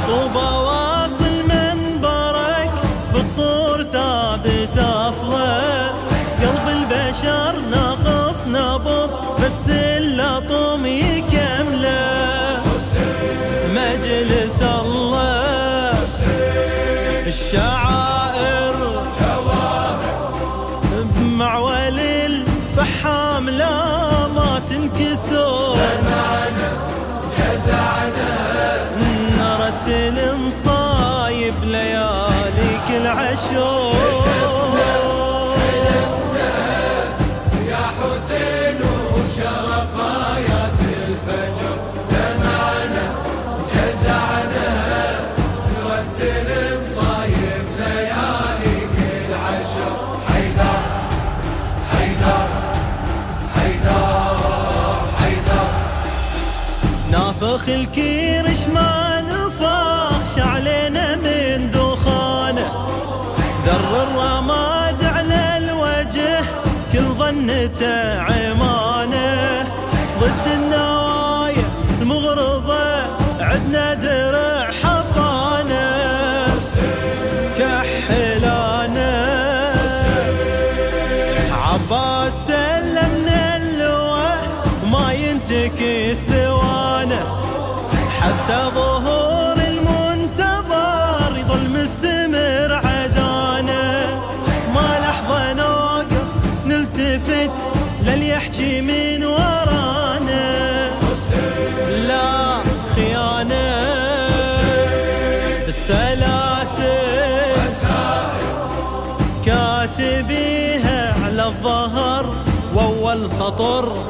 ينطوبة واصل منبرك بالطور ثابت أصله. قلب البشر ناقص نبض بس اللطم يكمله. مجلس الله. الشعائر بمعول الفحام نافخ الكيرش ما نفخ شعلنا من دخانه ذر الرماد على الوجه كل ظنته السلاسل كاتبيها على الظهر واول سطر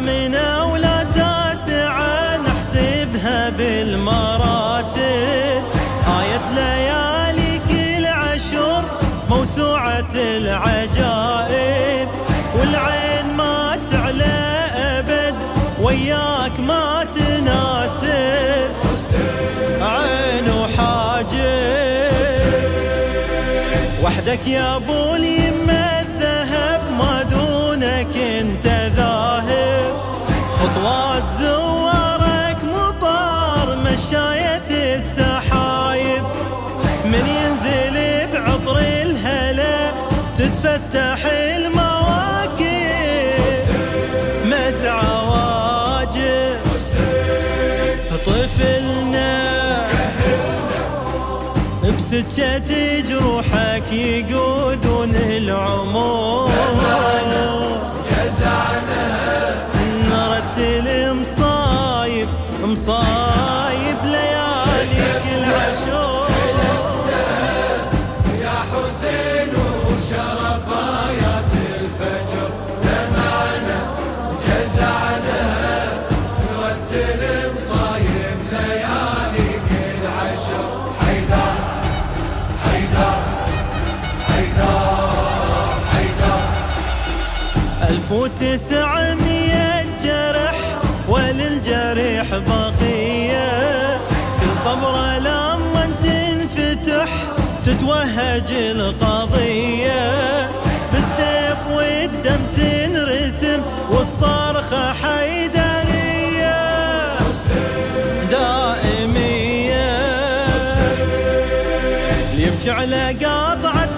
ثامنة ولا تاسعة نحسبها بالمراتب. آية ليالي كل عشر موسوعة العجائب. والعين ما تعلى أبد وياك ما تناسب. عين وحاجب. وحدك يا أبو اليمه تتفتح المواكب طفلنا. بسكة جروحك يقودون العمر نرتل مصايب مصايب لياليك العشور ألف وتسعمية جرح وللجريح بقية. كل طبرة لما تنفتح تتوهج القضية. بالسيف والدم تنرسم والصرخة حيدرية. دائمية. يبكي على قاطعة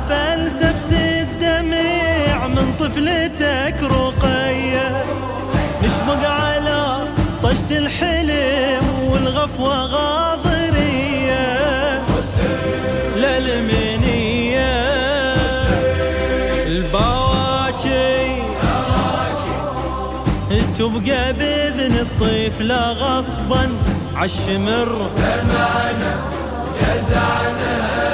فلسفة الدمع من طفلتك رقية. نشبق على طشت الحلم والغفوة غاضرية. للمنية. البواكي تبقى بإذن الطفلة غصبا عالشمر دمعنا جزعنا